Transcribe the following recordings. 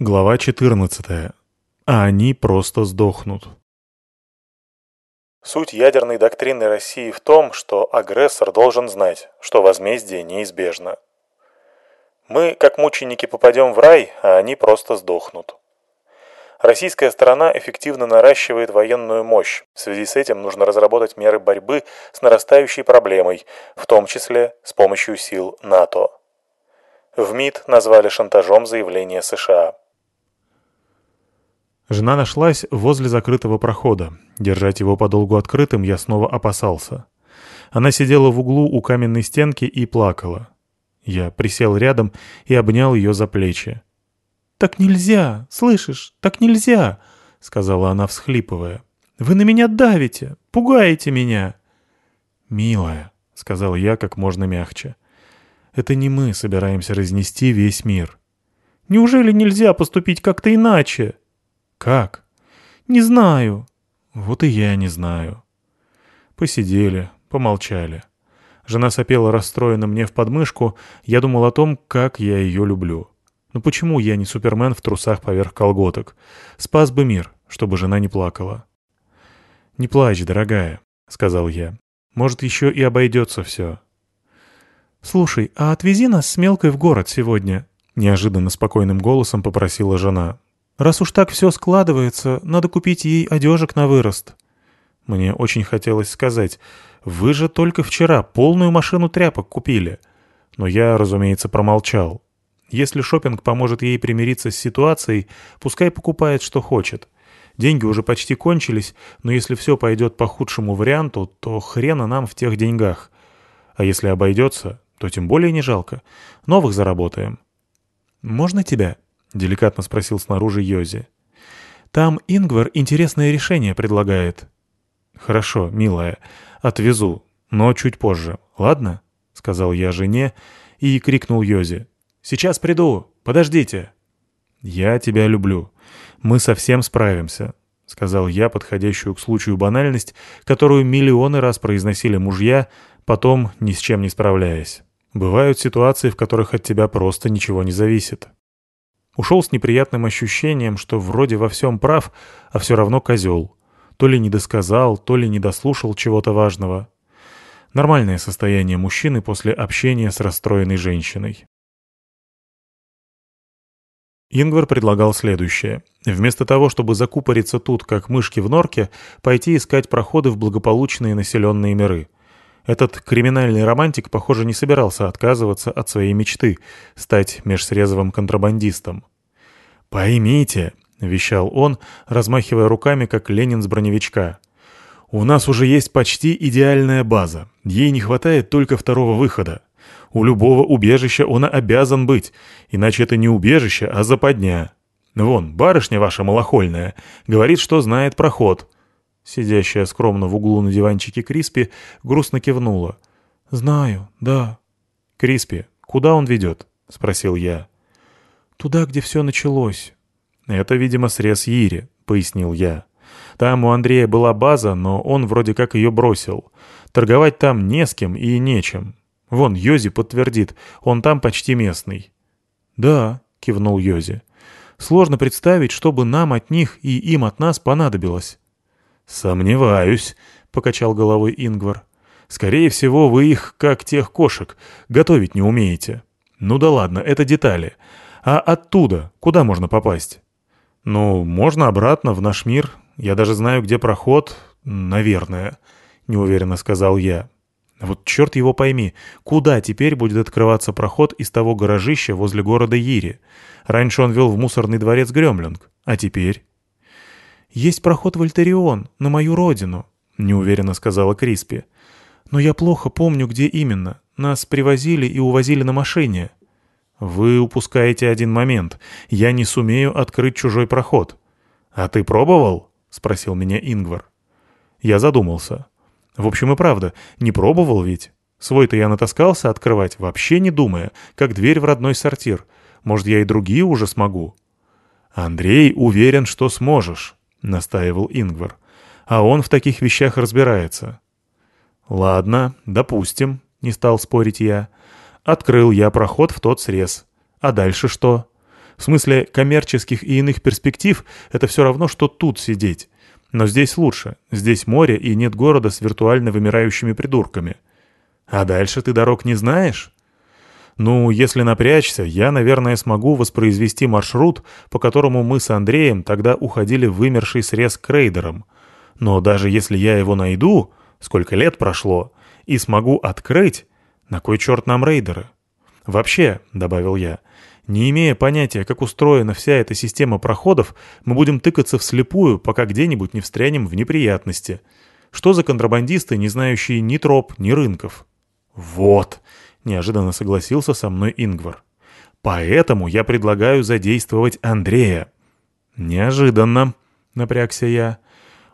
Глава 14. А они просто сдохнут. Суть ядерной доктрины России в том, что агрессор должен знать, что возмездие неизбежно. Мы, как мученики, попадем в рай, а они просто сдохнут. Российская сторона эффективно наращивает военную мощь. В связи с этим нужно разработать меры борьбы с нарастающей проблемой, в том числе с помощью сил НАТО. В МИД назвали шантажом заявление США. Жена нашлась возле закрытого прохода. Держать его подолгу открытым я снова опасался. Она сидела в углу у каменной стенки и плакала. Я присел рядом и обнял ее за плечи. «Так нельзя, слышишь, так нельзя!» — сказала она, всхлипывая. «Вы на меня давите, пугаете меня!» «Милая», — сказал я как можно мягче, — «это не мы собираемся разнести весь мир». «Неужели нельзя поступить как-то иначе?» «Как?» «Не знаю». «Вот и я не знаю». Посидели, помолчали. Жена сопела расстроена мне в подмышку, я думал о том, как я ее люблю. Ну почему я не Супермен в трусах поверх колготок? Спас бы мир, чтобы жена не плакала. «Не плачь, дорогая», — сказал я. «Может, еще и обойдется все». «Слушай, а отвези нас с Мелкой в город сегодня», — неожиданно спокойным голосом попросила жена. Раз уж так все складывается, надо купить ей одежек на вырост». Мне очень хотелось сказать, «Вы же только вчера полную машину тряпок купили». Но я, разумеется, промолчал. Если шопинг поможет ей примириться с ситуацией, пускай покупает, что хочет. Деньги уже почти кончились, но если все пойдет по худшему варианту, то хрена нам в тех деньгах. А если обойдется, то тем более не жалко. Новых заработаем. «Можно тебя?» — деликатно спросил снаружи Йози. «Там Ингвар интересное решение предлагает». «Хорошо, милая, отвезу, но чуть позже, ладно?» — сказал я жене и крикнул Йози. «Сейчас приду, подождите». «Я тебя люблю. Мы совсем справимся», — сказал я подходящую к случаю банальность, которую миллионы раз произносили мужья, потом ни с чем не справляясь. Бывают ситуации, в которых от тебя просто ничего не зависит. Ушел с неприятным ощущением, что вроде во всем прав, а все равно козел. То ли не досказал, то ли не дослушал чего-то важного. Нормальное состояние мужчины после общения с расстроенной женщиной. Ингвар предлагал следующее. Вместо того, чтобы закупориться тут, как мышки в норке, пойти искать проходы в благополучные населенные миры. Этот криминальный романтик, похоже, не собирался отказываться от своей мечты — стать межсрезовым контрабандистом. «Поймите», — вещал он, размахивая руками, как Ленин с броневичка, «у нас уже есть почти идеальная база. Ей не хватает только второго выхода. У любого убежища он обязан быть, иначе это не убежище, а западня. Вон, барышня ваша малохольная, говорит, что знает проход». Сидящая скромно в углу на диванчике Криспи грустно кивнула. «Знаю, да». «Криспи, куда он ведет?» — спросил я. «Туда, где все началось». «Это, видимо, срез Ири», — пояснил я. «Там у Андрея была база, но он вроде как ее бросил. Торговать там не с кем и нечем. Вон, Йози подтвердит, он там почти местный». «Да», — кивнул Йози. «Сложно представить, чтобы нам от них и им от нас понадобилось». «Сомневаюсь», — покачал головой Ингвар. «Скорее всего, вы их, как тех кошек, готовить не умеете. Ну да ладно, это детали. А оттуда куда можно попасть?» «Ну, можно обратно, в наш мир. Я даже знаю, где проход. Наверное», — неуверенно сказал я. «Вот черт его пойми, куда теперь будет открываться проход из того гаражища возле города Ири? Раньше он вел в мусорный дворец Гремлинг, а теперь...» «Есть проход в Альтерион, на мою родину», — неуверенно сказала Криспи. «Но я плохо помню, где именно. Нас привозили и увозили на машине». «Вы упускаете один момент. Я не сумею открыть чужой проход». «А ты пробовал?» — спросил меня Ингвар. Я задумался. В общем и правда, не пробовал ведь. Свой-то я натаскался открывать, вообще не думая, как дверь в родной сортир. Может, я и другие уже смогу. Андрей уверен, что сможешь. — настаивал Ингвар. «А он в таких вещах разбирается». «Ладно, допустим», — не стал спорить я. «Открыл я проход в тот срез. А дальше что? В смысле коммерческих и иных перспектив это все равно, что тут сидеть. Но здесь лучше. Здесь море и нет города с виртуально вымирающими придурками. А дальше ты дорог не знаешь? Ну, если напрячься, я, наверное, смогу воспроизвести маршрут, по которому мы с Андреем тогда уходили в вымерший срез к рейдерам. Но даже если я его найду, сколько лет прошло, и смогу открыть, на кой черт нам рейдеры? Вообще, — добавил я, — не имея понятия, как устроена вся эта система проходов, мы будем тыкаться вслепую, пока где-нибудь не встрянем в неприятности. Что за контрабандисты, не знающие ни троп, ни рынков? Вот, — неожиданно согласился со мной Ингвар. Поэтому я предлагаю задействовать Андрея. Неожиданно, — напрягся я.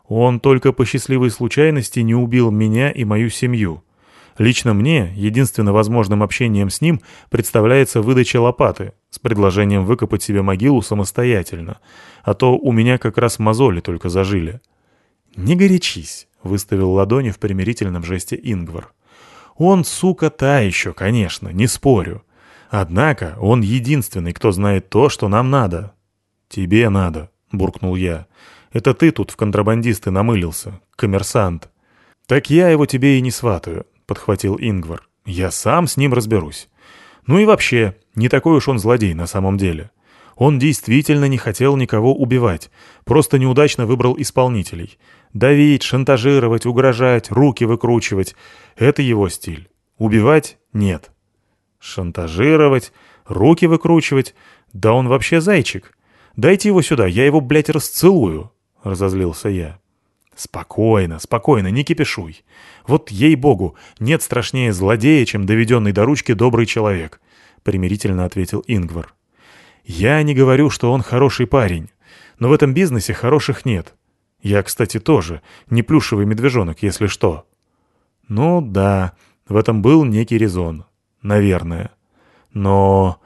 Он только по счастливой случайности не убил меня и мою семью. Лично мне единственно возможным общением с ним представляется выдача лопаты с предложением выкопать себе могилу самостоятельно, а то у меня как раз мозоли только зажили. «Не горячись», — выставил ладони в примирительном жесте Ингвар. «Он, сука, та еще, конечно, не спорю. Однако он единственный, кто знает то, что нам надо». «Тебе надо», — буркнул я. «Это ты тут в контрабандисты намылился, коммерсант». «Так я его тебе и не сватаю. — подхватил Ингвар. «Я сам с ним разберусь. Ну и вообще, не такой уж он злодей на самом деле. Он действительно не хотел никого убивать, просто неудачно выбрал исполнителей. Давить, шантажировать, угрожать, руки выкручивать — это его стиль. Убивать — нет. Шантажировать, руки выкручивать — да он вообще зайчик. Дайте его сюда, я его, блядь, расцелую, — разозлился я. «Спокойно, спокойно, не кипишуй. Вот, ей-богу, нет страшнее злодея, чем доведенный до ручки добрый человек», — примирительно ответил Ингвар. «Я не говорю, что он хороший парень, но в этом бизнесе хороших нет. Я, кстати, тоже, не плюшевый медвежонок, если что». «Ну да, в этом был некий резон. Наверное. Но...»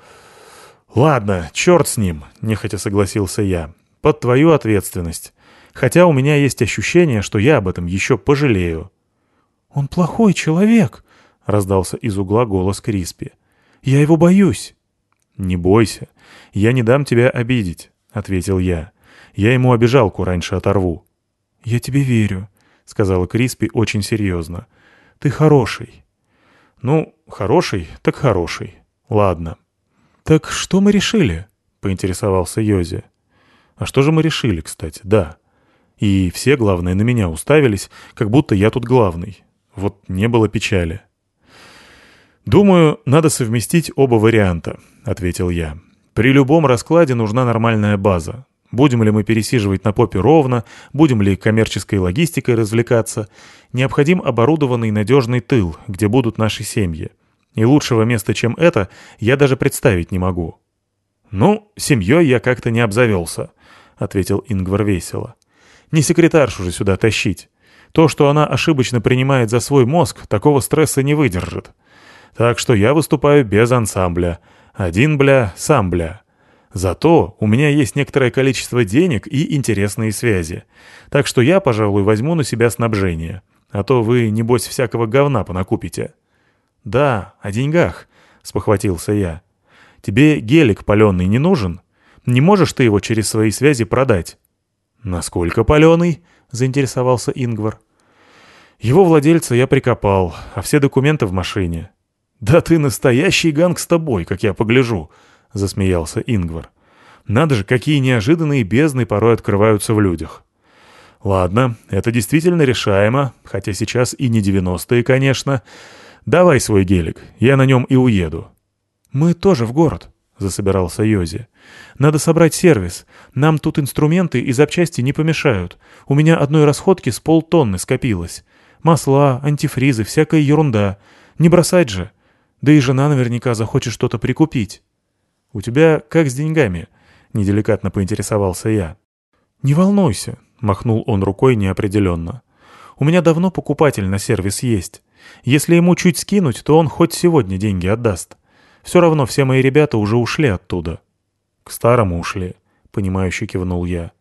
«Ладно, черт с ним», — нехотя согласился я. «Под твою ответственность хотя у меня есть ощущение, что я об этом еще пожалею. «Он плохой человек», — раздался из угла голос Криспи. «Я его боюсь». «Не бойся, я не дам тебя обидеть», — ответил я. «Я ему обижалку раньше оторву». «Я тебе верю», — сказала Криспи очень серьезно. «Ты хороший». «Ну, хороший, так хороший. Ладно». «Так что мы решили?» — поинтересовался Йози. «А что же мы решили, кстати, да?» И все, главное, на меня уставились, как будто я тут главный. Вот не было печали. «Думаю, надо совместить оба варианта», — ответил я. «При любом раскладе нужна нормальная база. Будем ли мы пересиживать на попе ровно, будем ли коммерческой логистикой развлекаться, необходим оборудованный надежный тыл, где будут наши семьи. И лучшего места, чем это, я даже представить не могу». «Ну, семьей я как-то не обзавелся», — ответил Ингвар весело. Не секретаршу же сюда тащить. То, что она ошибочно принимает за свой мозг, такого стресса не выдержит. Так что я выступаю без ансамбля. Один бля, сам бля. Зато у меня есть некоторое количество денег и интересные связи. Так что я, пожалуй, возьму на себя снабжение. А то вы, небось, всякого говна понакупите. «Да, о деньгах», — спохватился я. «Тебе гелик паленый не нужен? Не можешь ты его через свои связи продать?» «Насколько паленый?» — заинтересовался Ингвар. «Его владельца я прикопал, а все документы в машине». «Да ты настоящий гангстобой, как я погляжу», — засмеялся Ингвар. «Надо же, какие неожиданные бездны порой открываются в людях». «Ладно, это действительно решаемо, хотя сейчас и не девяностые, конечно. Давай свой гелик, я на нем и уеду». «Мы тоже в город», — засобирался Йози. «Надо собрать сервис. Нам тут инструменты и запчасти не помешают. У меня одной расходки с полтонны скопилось. Масла, антифризы, всякая ерунда. Не бросать же. Да и жена наверняка захочет что-то прикупить». «У тебя как с деньгами?» — неделикатно поинтересовался я. «Не волнуйся», — махнул он рукой неопределенно. «У меня давно покупатель на сервис есть. Если ему чуть скинуть, то он хоть сегодня деньги отдаст. Все равно все мои ребята уже ушли оттуда». «К старому ушли», — понимающе кивнул я.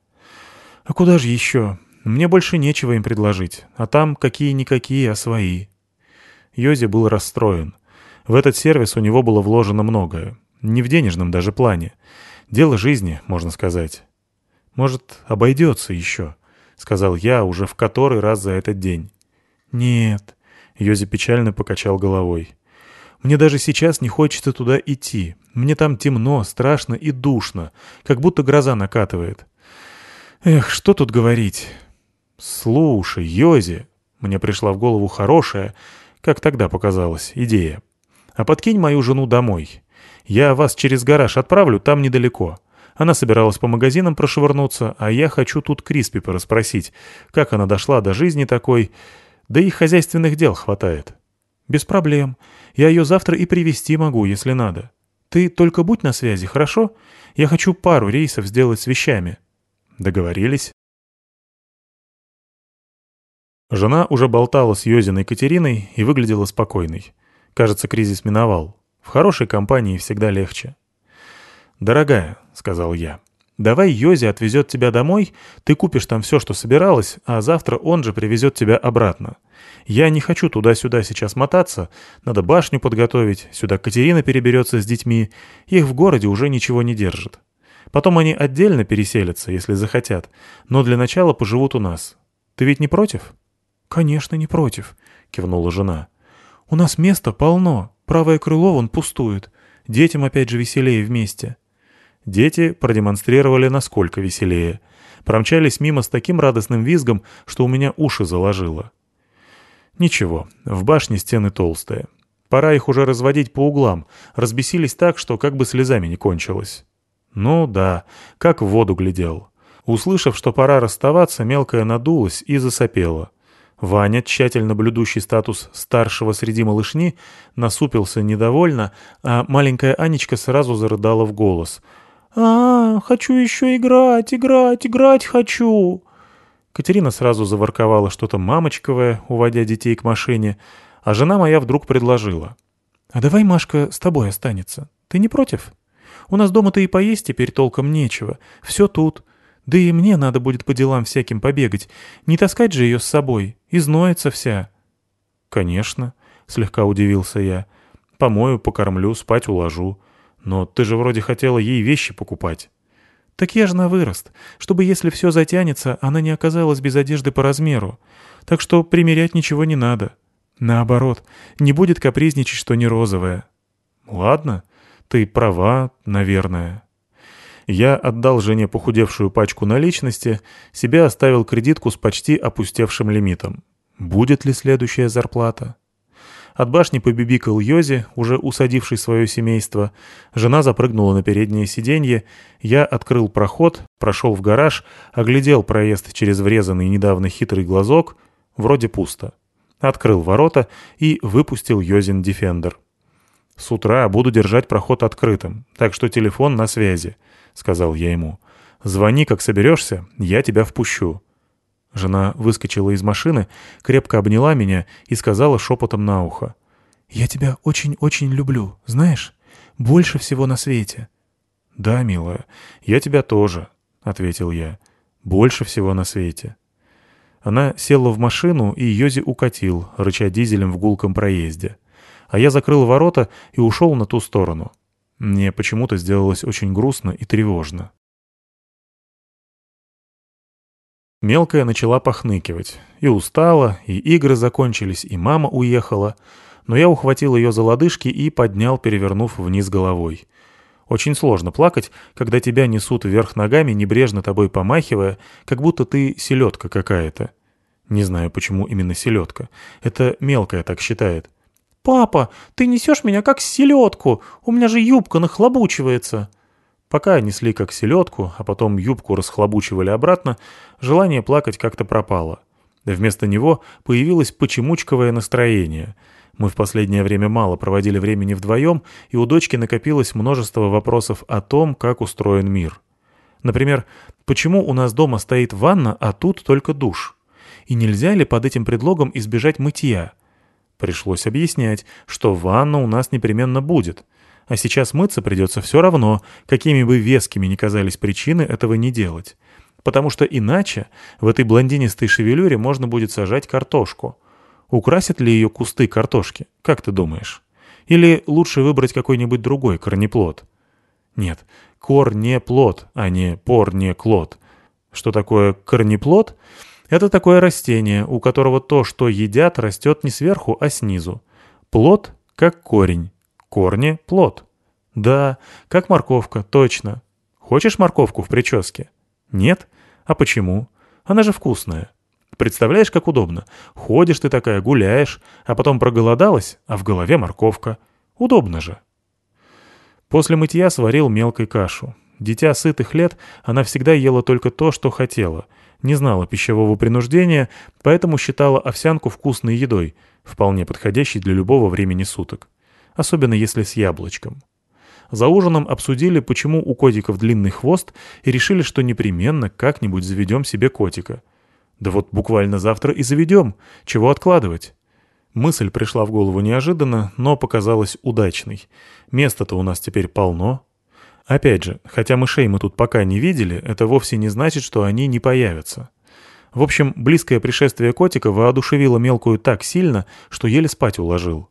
«А куда же еще? Мне больше нечего им предложить, а там какие-никакие, а свои». Йози был расстроен. В этот сервис у него было вложено многое. Не в денежном даже плане. Дело жизни, можно сказать. Может, обойдется еще, — сказал я уже в который раз за этот день. Нет, — Йози печально покачал головой. Мне даже сейчас не хочется туда идти. Мне там темно, страшно и душно, как будто гроза накатывает. Эх, что тут говорить? Слушай, Йози, мне пришла в голову хорошая, как тогда показалось, идея. А подкинь мою жену домой. Я вас через гараж отправлю, там недалеко. Она собиралась по магазинам прошвырнуться, а я хочу тут Криспи порасспросить, как она дошла до жизни такой, да и хозяйственных дел хватает. Без проблем. Я ее завтра и привезти могу, если надо. Ты только будь на связи, хорошо? Я хочу пару рейсов сделать с вещами. Договорились. Жена уже болтала с Йозиной Катериной и выглядела спокойной. Кажется, кризис миновал. В хорошей компании всегда легче. «Дорогая», — сказал я, — «давай Йози отвезет тебя домой, ты купишь там все, что собиралась, а завтра он же привезет тебя обратно. Я не хочу туда-сюда сейчас мотаться, надо башню подготовить, сюда Катерина переберется с детьми, их в городе уже ничего не держит. Потом они отдельно переселятся, если захотят, но для начала поживут у нас. Ты ведь не против?» «Конечно, не против», — кивнула жена. «У нас места полно, правое крыло вон пустует. Детям опять же веселее вместе». Дети продемонстрировали насколько веселее. Промчались мимо с таким радостным визгом, что у меня уши заложило. Ничего, в башне стены толстые. Пора их уже разводить по углам. Разбесились так, что как бы слезами не кончилось. Ну да, как в воду глядел. Услышав, что пора расставаться, мелкая надулась и засопела. Ваня, тщательно блюдущий статус старшего среди малышни, насупился недовольно, а маленькая Анечка сразу зарыдала в голос. «А, хочу еще играть, играть, играть хочу!» Катерина сразу заворковала что-то мамочковое, уводя детей к машине, а жена моя вдруг предложила. «А давай Машка с тобой останется. Ты не против? У нас дома-то и поесть теперь толком нечего. Все тут. Да и мне надо будет по делам всяким побегать. Не таскать же ее с собой. Изноется вся». «Конечно», — слегка удивился я. «Помою, покормлю, спать уложу. Но ты же вроде хотела ей вещи покупать». «Так я же на вырост, чтобы, если все затянется, она не оказалась без одежды по размеру. Так что примерять ничего не надо. Наоборот, не будет капризничать, что не розовое». «Ладно, ты права, наверное». Я отдал жене похудевшую пачку наличности, себе оставил кредитку с почти опустевшим лимитом. Будет ли следующая зарплата? От башни побибикал Йози, уже усадивший свое семейство. Жена запрыгнула на переднее сиденье. Я открыл проход, прошел в гараж, оглядел проезд через врезанный недавно хитрый глазок. Вроде пусто. Открыл ворота и выпустил Йозин Дефендер. С утра буду держать проход открытым, так что телефон на связи сказал я ему. «Звони, как соберешься, я тебя впущу». Жена выскочила из машины, крепко обняла меня и сказала шепотом на ухо. «Я тебя очень-очень люблю, знаешь? Больше всего на свете». «Да, милая, я тебя тоже», — ответил я. «Больше всего на свете». Она села в машину, и Йози укатил, рыча дизелем в гулком проезде. А я закрыл ворота и ушел на ту сторону. Мне почему-то сделалось очень грустно и тревожно. Мелкая начала похныкивать. И устала, и игры закончились, и мама уехала. Но я ухватил ее за лодыжки и поднял, перевернув вниз головой. Очень сложно плакать, когда тебя несут вверх ногами, небрежно тобой помахивая, как будто ты селедка какая-то. Не знаю, почему именно селедка. Это мелкая так считает. «Папа, ты несешь меня как селедку, у меня же юбка нахлобучивается». Пока несли как селедку, а потом юбку расхлобучивали обратно, желание плакать как-то пропало. Вместо него появилось почемучковое настроение. Мы в последнее время мало проводили времени вдвоем, и у дочки накопилось множество вопросов о том, как устроен мир. Например, почему у нас дома стоит ванна, а тут только душ? И нельзя ли под этим предлогом избежать мытья? Пришлось объяснять, что ванна у нас непременно будет. А сейчас мыться придется все равно, какими бы вескими ни казались причины этого не делать. Потому что иначе в этой блондинистой шевелюре можно будет сажать картошку. Украсят ли ее кусты картошки, как ты думаешь? Или лучше выбрать какой-нибудь другой корнеплод? Нет, корнеплод, а не порнеклод. Что такое корнеплод? Это такое растение, у которого то, что едят, растет не сверху, а снизу. Плод — как корень. Корни — плод. Да, как морковка, точно. Хочешь морковку в прическе? Нет? А почему? Она же вкусная. Представляешь, как удобно? Ходишь ты такая, гуляешь, а потом проголодалась, а в голове морковка. Удобно же. После мытья сварил мелкой кашу. Дитя сытых лет, она всегда ела только то, что хотела. Не знала пищевого принуждения, поэтому считала овсянку вкусной едой, вполне подходящей для любого времени суток. Особенно если с яблочком. За ужином обсудили, почему у котиков длинный хвост, и решили, что непременно как-нибудь заведем себе котика. Да вот буквально завтра и заведем. Чего откладывать? Мысль пришла в голову неожиданно, но показалась удачной. Места-то у нас теперь полно. Опять же, хотя мышей мы тут пока не видели, это вовсе не значит, что они не появятся. В общем, близкое пришествие котика воодушевило мелкую так сильно, что еле спать уложил.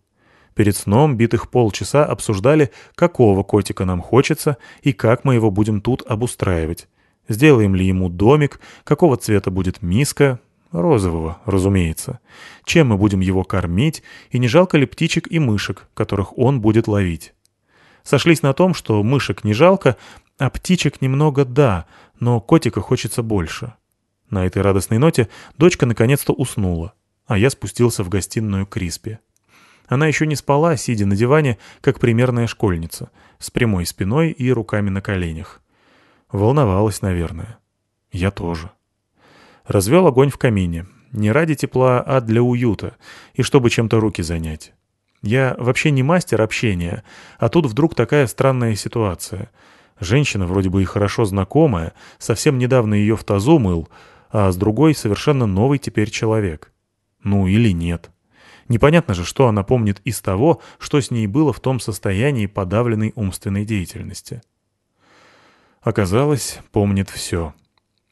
Перед сном битых полчаса обсуждали, какого котика нам хочется и как мы его будем тут обустраивать. Сделаем ли ему домик, какого цвета будет миска, розового, разумеется. Чем мы будем его кормить, и не жалко ли птичек и мышек, которых он будет ловить. Сошлись на том, что мышек не жалко, а птичек немного да, но котика хочется больше. На этой радостной ноте дочка наконец-то уснула, а я спустился в гостиную Криспи. Она еще не спала, сидя на диване, как примерная школьница, с прямой спиной и руками на коленях. Волновалась, наверное. Я тоже. Развел огонь в камине. Не ради тепла, а для уюта, и чтобы чем-то руки занять. Я вообще не мастер общения, а тут вдруг такая странная ситуация. Женщина вроде бы и хорошо знакомая, совсем недавно ее в тазу мыл, а с другой совершенно новый теперь человек. Ну или нет. Непонятно же, что она помнит из того, что с ней было в том состоянии подавленной умственной деятельности. Оказалось, помнит все.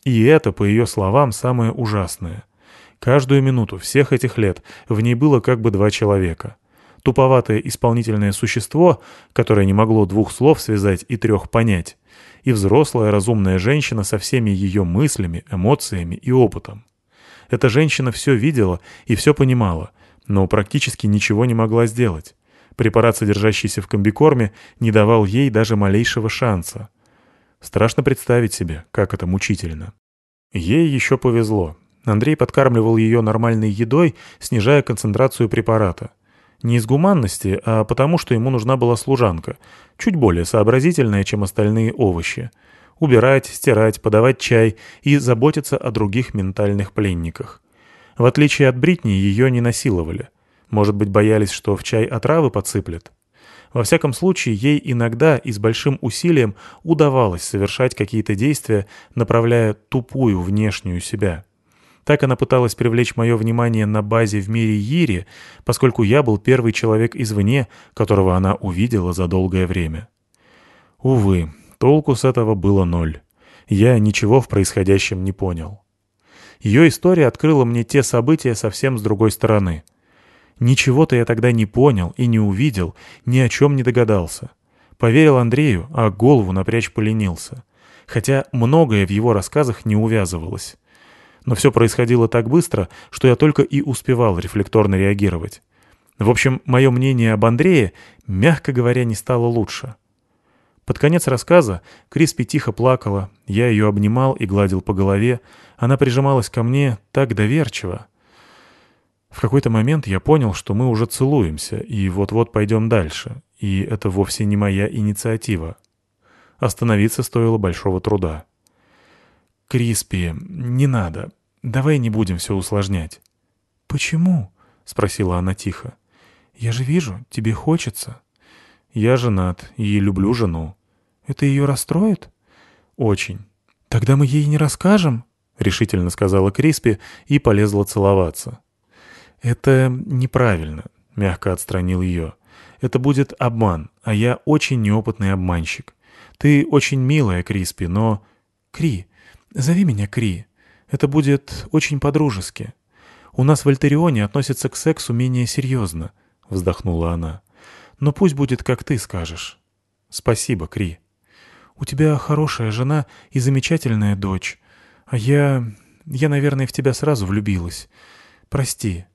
И это, по ее словам, самое ужасное. Каждую минуту всех этих лет в ней было как бы два человека. Туповатое исполнительное существо, которое не могло двух слов связать и трех понять, и взрослая разумная женщина со всеми ее мыслями, эмоциями и опытом. Эта женщина все видела и все понимала, но практически ничего не могла сделать. Препарат, содержащийся в комбикорме, не давал ей даже малейшего шанса. Страшно представить себе, как это мучительно. Ей еще повезло. Андрей подкармливал ее нормальной едой, снижая концентрацию препарата. Не из гуманности, а потому, что ему нужна была служанка, чуть более сообразительная, чем остальные овощи. Убирать, стирать, подавать чай и заботиться о других ментальных пленниках. В отличие от Бритни, ее не насиловали. Может быть, боялись, что в чай отравы подсыплят? Во всяком случае, ей иногда и с большим усилием удавалось совершать какие-то действия, направляя тупую внешнюю себя. Так она пыталась привлечь мое внимание на базе в мире Ири, поскольку я был первый человек извне, которого она увидела за долгое время. Увы, толку с этого было ноль. Я ничего в происходящем не понял. Ее история открыла мне те события совсем с другой стороны — Ничего-то я тогда не понял и не увидел, ни о чем не догадался. Поверил Андрею, а голову напрячь поленился. Хотя многое в его рассказах не увязывалось. Но все происходило так быстро, что я только и успевал рефлекторно реагировать. В общем, мое мнение об Андрее, мягко говоря, не стало лучше. Под конец рассказа Криспи тихо плакала, я ее обнимал и гладил по голове, она прижималась ко мне так доверчиво. В какой-то момент я понял, что мы уже целуемся и вот-вот пойдем дальше, и это вовсе не моя инициатива. Остановиться стоило большого труда. «Криспи, не надо. Давай не будем все усложнять». «Почему?» — спросила она тихо. «Я же вижу, тебе хочется». «Я женат и люблю жену». «Это ее расстроит?» «Очень». «Тогда мы ей не расскажем?» — решительно сказала Криспи и полезла целоваться. «Это неправильно», — мягко отстранил ее. «Это будет обман, а я очень неопытный обманщик. Ты очень милая, Криспи, но...» «Кри, зови меня Кри. Это будет очень по-дружески. У нас в Альтерионе относятся к сексу менее серьезно», — вздохнула она. «Но пусть будет, как ты скажешь». «Спасибо, Кри». У тебя хорошая жена и замечательная дочь. А я... я, наверное, в тебя сразу влюбилась. Прости».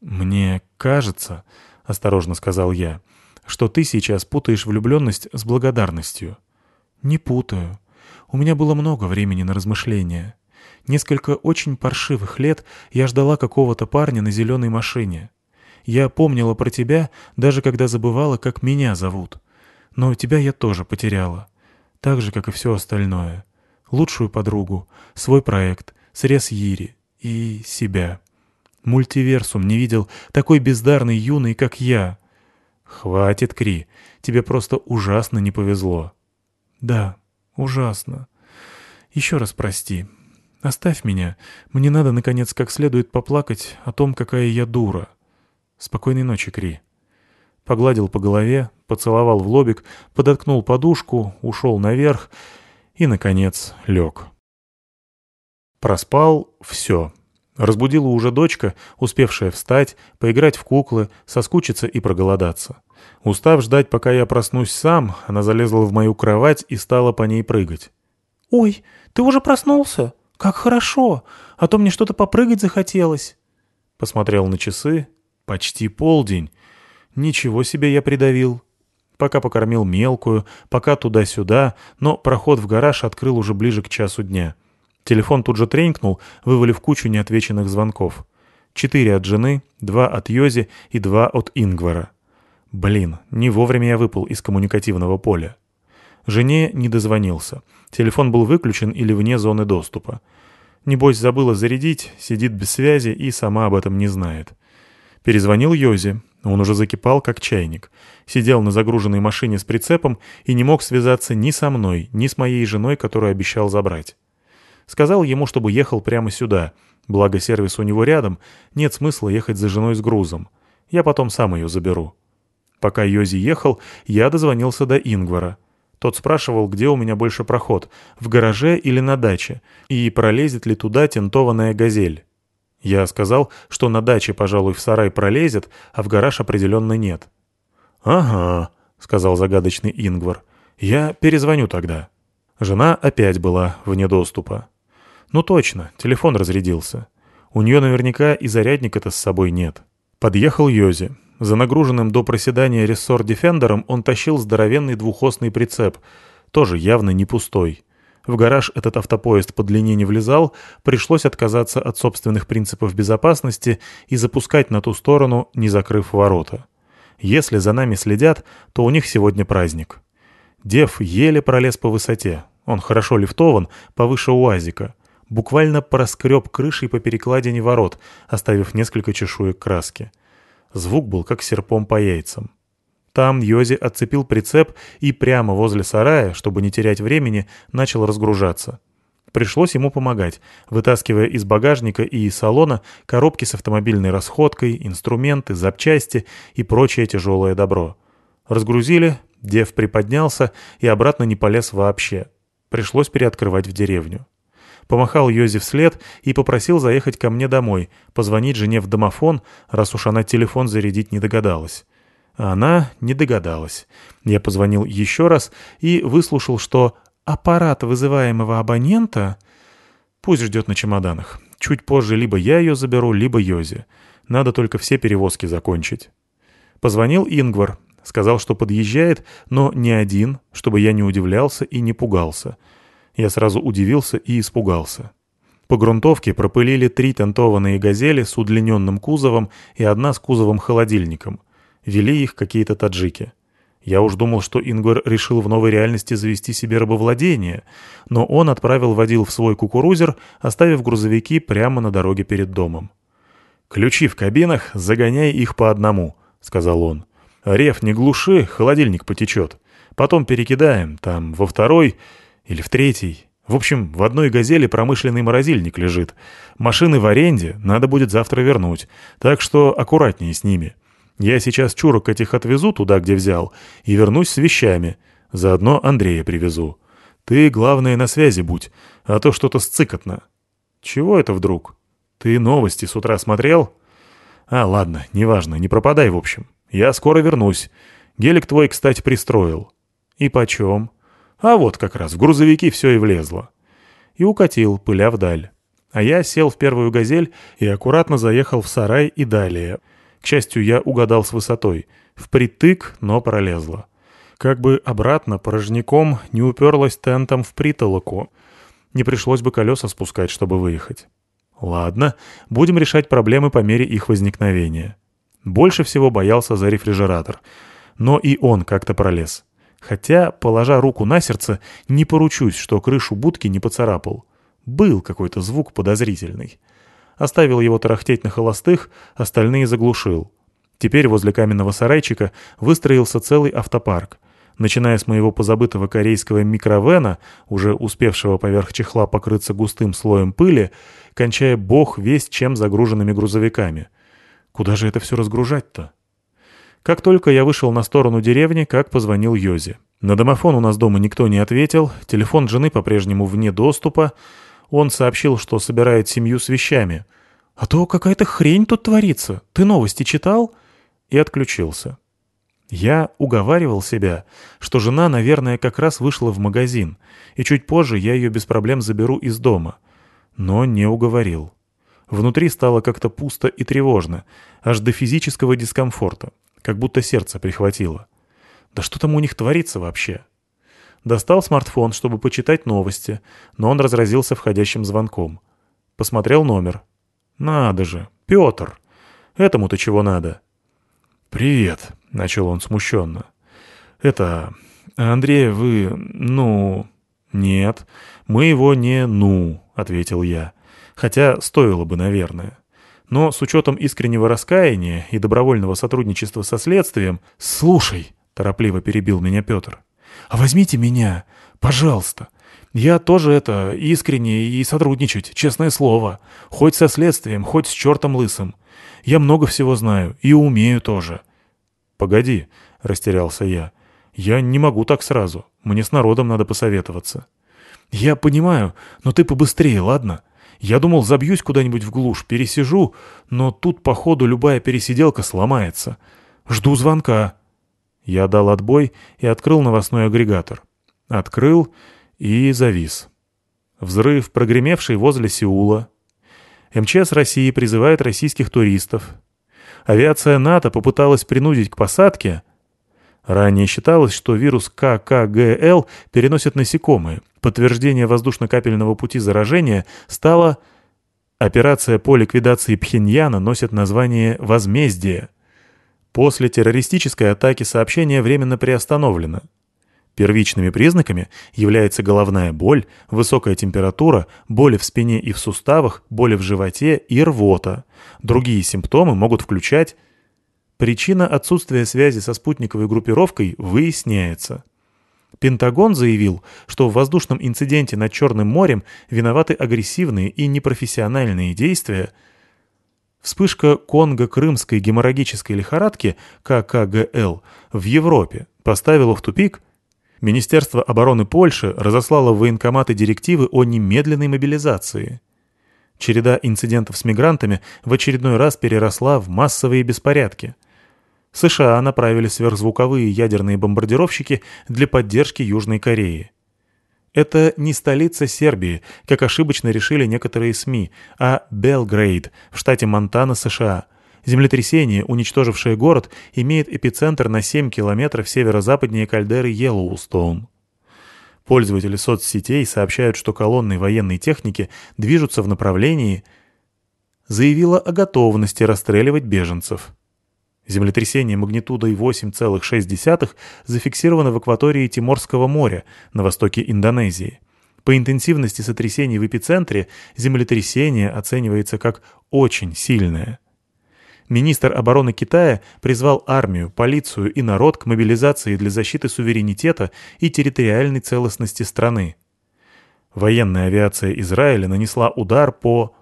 «Мне кажется, — осторожно сказал я, — что ты сейчас путаешь влюбленность с благодарностью». «Не путаю. У меня было много времени на размышления. Несколько очень паршивых лет я ждала какого-то парня на зеленой машине. Я помнила про тебя, даже когда забывала, как меня зовут. Но тебя я тоже потеряла. Так же, как и все остальное. Лучшую подругу, свой проект, срез Ири и себя. Мультиверсум не видел такой бездарный юный, как я. Хватит, Кри, тебе просто ужасно не повезло. Да, ужасно. Еще раз прости. Оставь меня. Мне надо, наконец, как следует поплакать о том, какая я дура. Спокойной ночи, Кри. Погладил по голове, поцеловал в лобик, подоткнул подушку, ушел наверх и, наконец, лег. Проспал все. Разбудила уже дочка, успевшая встать, поиграть в куклы, соскучиться и проголодаться. Устав ждать, пока я проснусь сам, она залезла в мою кровать и стала по ней прыгать. «Ой, ты уже проснулся? Как хорошо! А то мне что-то попрыгать захотелось!» Посмотрел на часы. Почти полдень. Ничего себе я придавил. Пока покормил мелкую, пока туда-сюда, но проход в гараж открыл уже ближе к часу дня. Телефон тут же тренькнул, вывалив кучу неотвеченных звонков. Четыре от жены, два от Йози и два от Ингвара. Блин, не вовремя я выпал из коммуникативного поля. Жене не дозвонился. Телефон был выключен или вне зоны доступа. Небось, забыла зарядить, сидит без связи и сама об этом не знает. Перезвонил Йози. Он уже закипал, как чайник. Сидел на загруженной машине с прицепом и не мог связаться ни со мной, ни с моей женой, которую обещал забрать. Сказал ему, чтобы ехал прямо сюда. Благо сервис у него рядом, нет смысла ехать за женой с грузом. Я потом сам ее заберу. Пока Йози ехал, я дозвонился до Ингвара. Тот спрашивал, где у меня больше проход, в гараже или на даче, и пролезет ли туда тентованная «Газель». Я сказал, что на даче, пожалуй, в сарай пролезет, а в гараж определенно нет. «Ага», — сказал загадочный Ингвар. «Я перезвоню тогда». Жена опять была вне доступа. «Ну точно, телефон разрядился. У нее наверняка и зарядника-то с собой нет». Подъехал Йози. За нагруженным до проседания рессор-дефендером он тащил здоровенный двухосный прицеп, тоже явно не пустой. В гараж этот автопоезд по длине не влезал, пришлось отказаться от собственных принципов безопасности и запускать на ту сторону, не закрыв ворота. Если за нами следят, то у них сегодня праздник. Дев еле пролез по высоте. Он хорошо лифтован, повыше УАЗика. Буквально проскреб крышей по перекладине ворот, оставив несколько чешуек краски. Звук был как серпом по яйцам. Там Йози отцепил прицеп и прямо возле сарая, чтобы не терять времени, начал разгружаться. Пришлось ему помогать, вытаскивая из багажника и из салона коробки с автомобильной расходкой, инструменты, запчасти и прочее тяжелое добро. Разгрузили, Дев приподнялся и обратно не полез вообще. Пришлось переоткрывать в деревню. Помахал Йози вслед и попросил заехать ко мне домой, позвонить жене в домофон, раз уж она телефон зарядить не догадалась. А она не догадалась. Я позвонил еще раз и выслушал, что аппарат вызываемого абонента... Пусть ждет на чемоданах. Чуть позже либо я ее заберу, либо Йози. Надо только все перевозки закончить. Позвонил Ингвар. Сказал, что подъезжает, но не один, чтобы я не удивлялся и не пугался. Я сразу удивился и испугался. По грунтовке пропылили три тентованные «Газели» с удлиненным кузовом и одна с кузовом-холодильником. Вели их какие-то таджики. Я уж думал, что Ингвар решил в новой реальности завести себе рабовладение, но он отправил водил в свой кукурузер, оставив грузовики прямо на дороге перед домом. «Ключи в кабинах, загоняй их по одному», — сказал он. «Рев не глуши, холодильник потечет. Потом перекидаем, там, во второй или в третий. В общем, в одной «Газели» промышленный морозильник лежит. Машины в аренде, надо будет завтра вернуть, так что аккуратнее с ними». Я сейчас чурок этих отвезу туда, где взял, и вернусь с вещами. Заодно Андрея привезу. Ты, главное, на связи будь, а то что-то сцикотно. Чего это вдруг? Ты новости с утра смотрел? А, ладно, неважно, не пропадай, в общем. Я скоро вернусь. Гелик твой, кстати, пристроил. И почем? А вот как раз в грузовики все и влезло. И укатил, пыля вдаль. А я сел в первую «Газель» и аккуратно заехал в сарай и далее. К счастью, я угадал с высотой. Впритык, но пролезло. Как бы обратно порожняком не уперлась тентом в притолоку. Не пришлось бы колеса спускать, чтобы выехать. Ладно, будем решать проблемы по мере их возникновения. Больше всего боялся за рефрижератор. Но и он как-то пролез. Хотя, положа руку на сердце, не поручусь, что крышу будки не поцарапал. Был какой-то звук подозрительный. Оставил его тарахтеть на холостых, остальные заглушил. Теперь возле каменного сарайчика выстроился целый автопарк. Начиная с моего позабытого корейского микровена, уже успевшего поверх чехла покрыться густым слоем пыли, кончая бог весть чем загруженными грузовиками. Куда же это все разгружать-то? Как только я вышел на сторону деревни, как позвонил Йозе. На домофон у нас дома никто не ответил, телефон жены по-прежнему вне доступа. Он сообщил, что собирает семью с вещами. «А то какая-то хрень тут творится. Ты новости читал?» И отключился. Я уговаривал себя, что жена, наверное, как раз вышла в магазин, и чуть позже я ее без проблем заберу из дома. Но не уговорил. Внутри стало как-то пусто и тревожно, аж до физического дискомфорта, как будто сердце прихватило. Да что там у них творится вообще? Достал смартфон, чтобы почитать новости, но он разразился входящим звонком. Посмотрел номер. «Надо же, Петр! Этому-то чего надо?» «Привет», — начал он смущенно. «Это... Андрей, вы... ну...» «Нет, мы его не «ну», — ответил я. Хотя стоило бы, наверное. Но с учетом искреннего раскаяния и добровольного сотрудничества со следствием... «Слушай», — торопливо перебил меня Петр, — «а возьмите меня, пожалуйста. Я тоже это искренне и сотрудничать, честное слово. Хоть со следствием, хоть с чертом лысым. Я много всего знаю и умею тоже». «Погоди», — растерялся я. «Я не могу так сразу. Мне с народом надо посоветоваться». «Я понимаю, но ты побыстрее, ладно? Я думал, забьюсь куда-нибудь в глушь, пересижу, но тут, походу, любая пересиделка сломается. Жду звонка». Я дал отбой и открыл новостной агрегатор. Открыл и завис. Взрыв, прогремевший возле Сеула. МЧС России призывает российских туристов. Авиация НАТО попыталась принудить к посадке. Ранее считалось, что вирус ККГЛ переносят насекомые. Подтверждение воздушно-капельного пути заражения стало... Операция по ликвидации Пхеньяна носит название «Возмездие». После террористической атаки сообщение временно приостановлено. Первичными признаками является головная боль, высокая температура, боли в спине и в суставах, боли в животе и рвота. Другие симптомы могут включать... Причина отсутствия связи со спутниковой группировкой выясняется. Пентагон заявил, что в воздушном инциденте над Черным морем виноваты агрессивные и непрофессиональные действия. Вспышка конго-крымской геморрагической лихорадки ККГЛ в Европе поставила в тупик Министерство обороны Польши разослало в военкоматы директивы о немедленной мобилизации. Череда инцидентов с мигрантами в очередной раз переросла в массовые беспорядки. США направили сверхзвуковые ядерные бомбардировщики для поддержки Южной Кореи. Это не столица Сербии, как ошибочно решили некоторые СМИ, а Белгрейд в штате Монтана, США – Землетрясение, уничтожившее город, имеет эпицентр на 7 километров северо-западнее кальдеры Йеллоустоун. Пользователи соцсетей сообщают, что колонны военной техники движутся в направлении, заявила о готовности расстреливать беженцев. Землетрясение магнитудой 8,6 зафиксировано в акватории Тиморского моря на востоке Индонезии. По интенсивности сотрясений в эпицентре землетрясение оценивается как очень сильное министр обороны Китая призвал армию, полицию и народ к мобилизации для защиты суверенитета и территориальной целостности страны. Военная авиация Израиля нанесла удар по...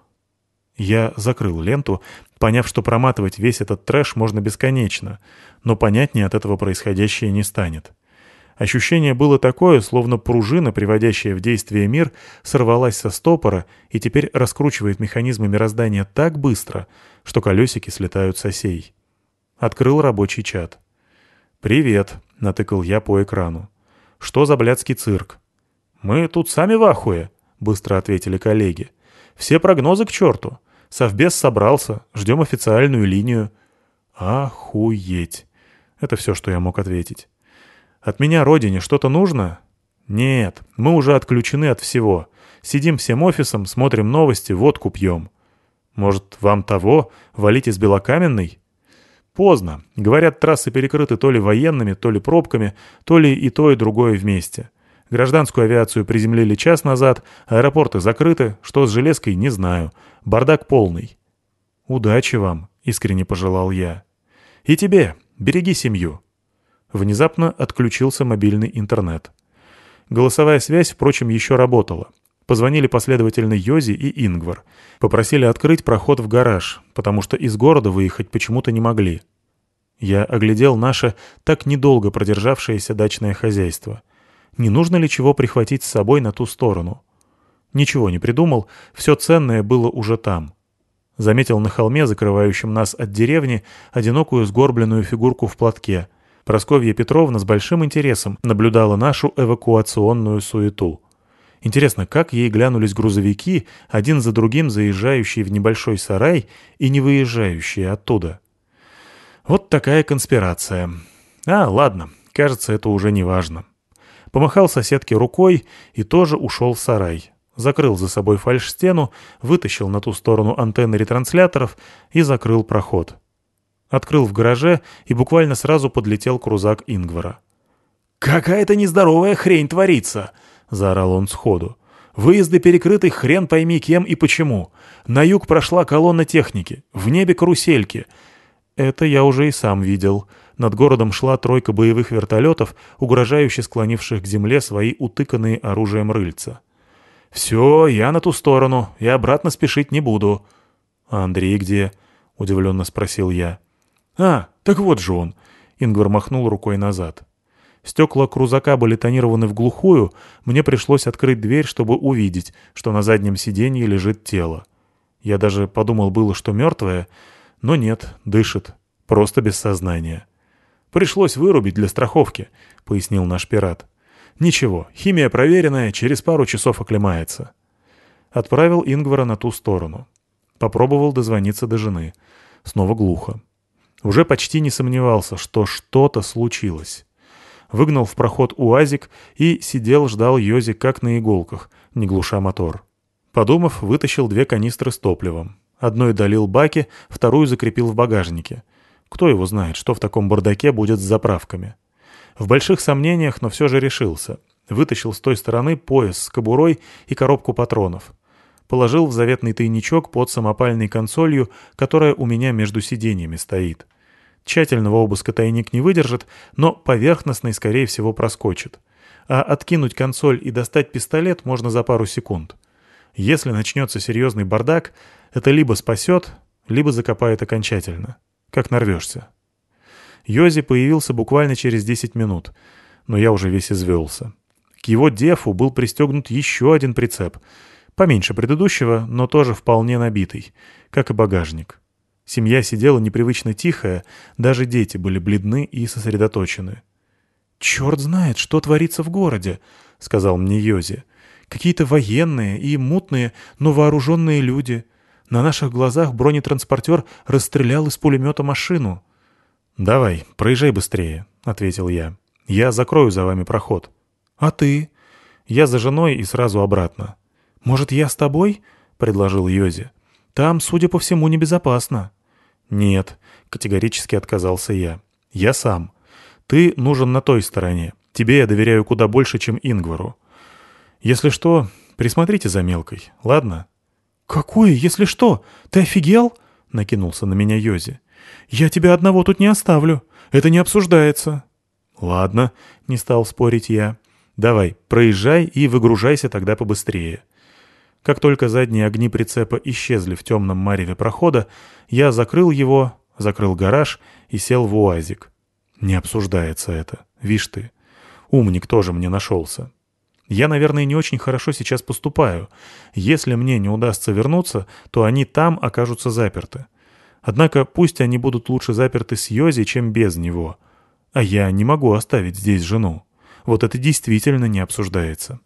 Я закрыл ленту, поняв, что проматывать весь этот трэш можно бесконечно, но понятнее от этого происходящее не станет. Ощущение было такое, словно пружина, приводящая в действие мир, сорвалась со стопора и теперь раскручивает механизмы мироздания так быстро, что колесики слетают с осей. Открыл рабочий чат. «Привет», — натыкал я по экрану. Что за блядский цирк? «Мы тут сами в ахуе», — быстро ответили коллеги. «Все прогнозы к черту. Совбез собрался, ждем официальную линию». «Охуеть!» — это все, что я мог ответить. «От меня родине что-то нужно?» «Нет, мы уже отключены от всего. Сидим всем офисом, смотрим новости, водку пьем». «Может, вам того? Валить из Белокаменной?» «Поздно. Говорят, трассы перекрыты то ли военными, то ли пробками, то ли и то, и другое вместе. Гражданскую авиацию приземлили час назад, аэропорты закрыты, что с железкой, не знаю. Бардак полный». «Удачи вам», — искренне пожелал я. «И тебе. Береги семью». Внезапно отключился мобильный интернет. Голосовая связь, впрочем, еще работала. Позвонили последовательно Йози и Ингвар. Попросили открыть проход в гараж, потому что из города выехать почему-то не могли. Я оглядел наше так недолго продержавшееся дачное хозяйство. Не нужно ли чего прихватить с собой на ту сторону? Ничего не придумал, все ценное было уже там. Заметил на холме, закрывающем нас от деревни, одинокую сгорбленную фигурку в платке. Просковья Петровна с большим интересом наблюдала нашу эвакуационную суету. Интересно, как ей глянулись грузовики, один за другим заезжающие в небольшой сарай и не выезжающие оттуда. Вот такая конспирация. А, ладно, кажется, это уже не важно. Помахал соседке рукой и тоже ушел в сарай. Закрыл за собой фальш-стену, вытащил на ту сторону антенны ретрансляторов и закрыл проход. Открыл в гараже и буквально сразу подлетел крузак Ингвара. «Какая-то нездоровая хрень творится!» — заорал он сходу. «Выезды перекрыты хрен пойми кем и почему. На юг прошла колонна техники, в небе карусельки». Это я уже и сам видел. Над городом шла тройка боевых вертолетов, угрожающе склонивших к земле свои утыканные оружием рыльца. «Все, я на ту сторону, и обратно спешить не буду». «А Андрей где?» — удивленно спросил я. «А, так вот же он!» — Ингвар махнул рукой назад. Стекла крузака были тонированы в глухую, мне пришлось открыть дверь, чтобы увидеть, что на заднем сиденье лежит тело. Я даже подумал было, что мертвое, но нет, дышит, просто без сознания. «Пришлось вырубить для страховки», — пояснил наш пират. «Ничего, химия проверенная, через пару часов оклемается». Отправил Ингвара на ту сторону. Попробовал дозвониться до жены. Снова глухо. Уже почти не сомневался, что что-то случилось выгнал в проход УАЗик и сидел ждал Йози как на иголках, не глуша мотор. Подумав, вытащил две канистры с топливом. Одной долил баки, вторую закрепил в багажнике. Кто его знает, что в таком бардаке будет с заправками. В больших сомнениях, но все же решился. Вытащил с той стороны пояс с кобурой и коробку патронов. Положил в заветный тайничок под самопальной консолью, которая у меня между сиденьями стоит. Тщательного обыска тайник не выдержит, но поверхностный, скорее всего, проскочит. А откинуть консоль и достать пистолет можно за пару секунд. Если начнется серьезный бардак, это либо спасет, либо закопает окончательно. Как нарвешься. Йози появился буквально через 10 минут, но я уже весь извелся. К его дефу был пристегнут еще один прицеп, поменьше предыдущего, но тоже вполне набитый, как и багажник. Семья сидела непривычно тихая, даже дети были бледны и сосредоточены. «Черт знает, что творится в городе», — сказал мне Йози. «Какие-то военные и мутные, но вооруженные люди. На наших глазах бронетранспортер расстрелял из пулемета машину». «Давай, проезжай быстрее», — ответил я. «Я закрою за вами проход». «А ты?» «Я за женой и сразу обратно». «Может, я с тобой?» — предложил Йози. Там, судя по всему, небезопасно». «Нет», — категорически отказался я. «Я сам. Ты нужен на той стороне. Тебе я доверяю куда больше, чем Ингвару. Если что, присмотрите за мелкой, ладно?» «Какое, если что? Ты офигел?» — накинулся на меня Йози. «Я тебя одного тут не оставлю. Это не обсуждается». «Ладно», — не стал спорить я. «Давай, проезжай и выгружайся тогда побыстрее. Как только задние огни прицепа исчезли в темном мареве прохода, я закрыл его, закрыл гараж и сел в УАЗик. Не обсуждается это. Вишь ты. Умник тоже мне нашелся. Я, наверное, не очень хорошо сейчас поступаю. Если мне не удастся вернуться, то они там окажутся заперты. Однако пусть они будут лучше заперты с Йози, чем без него. А я не могу оставить здесь жену. Вот это действительно не обсуждается.